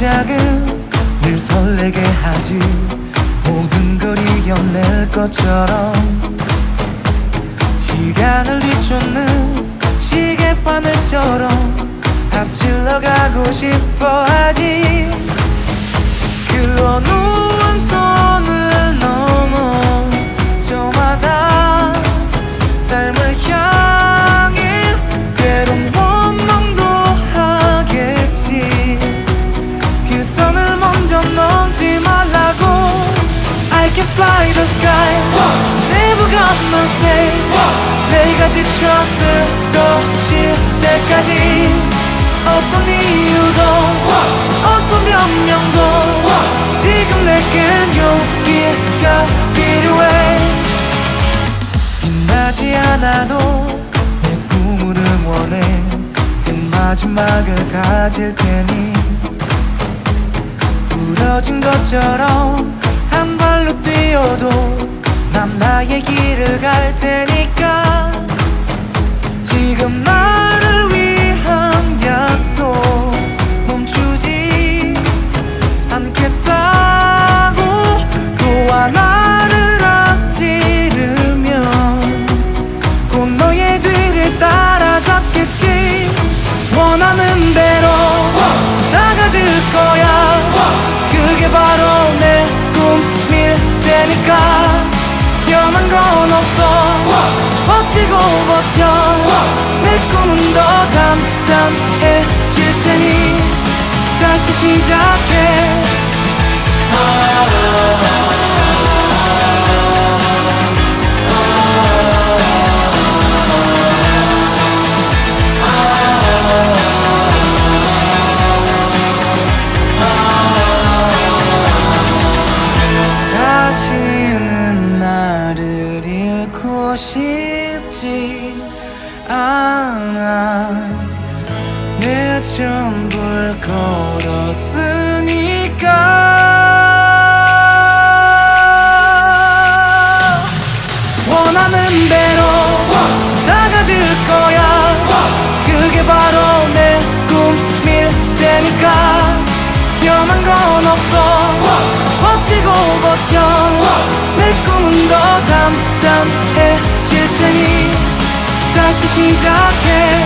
시작은 늘 설레게 하지. 모든 걸 이겨낼 것처럼 시간을 뒤쫓는 시계바늘처럼 앞질러 가고 싶어 하지. 그 어느 can fly the sky. Never gonna stay 내가 지쳐 쓰러질 때까지. 어떤 이유도 어떤 변명도 지금 내겐 용기가 필요해. 빛나지 않아도 내 꿈을 응원해. 그 마지막을 가질 테니. 부러진 것처럼 한 발로 뛰어도 난 나의 길을 갈 테니까. 지금 나를 위한 약속 멈추지 않겠다고. 또 하나를 앞지르면 곧 너의 뒤를 따라잡겠지. 원하는 대로 나가질 거야 테니까 변한 건 없어. 버티고 버텨. 내 꿈은 더 단단해질 테니 다시 시작해 싶지 않아. 내 전부를 걸었으니까. 원하는 대로 다가질 거야. 그게 바로 내 꿈일 테니까. 변한 건 없어. 버티고 버텨 내 꿈은 더 단단해질 테니 다시 시작해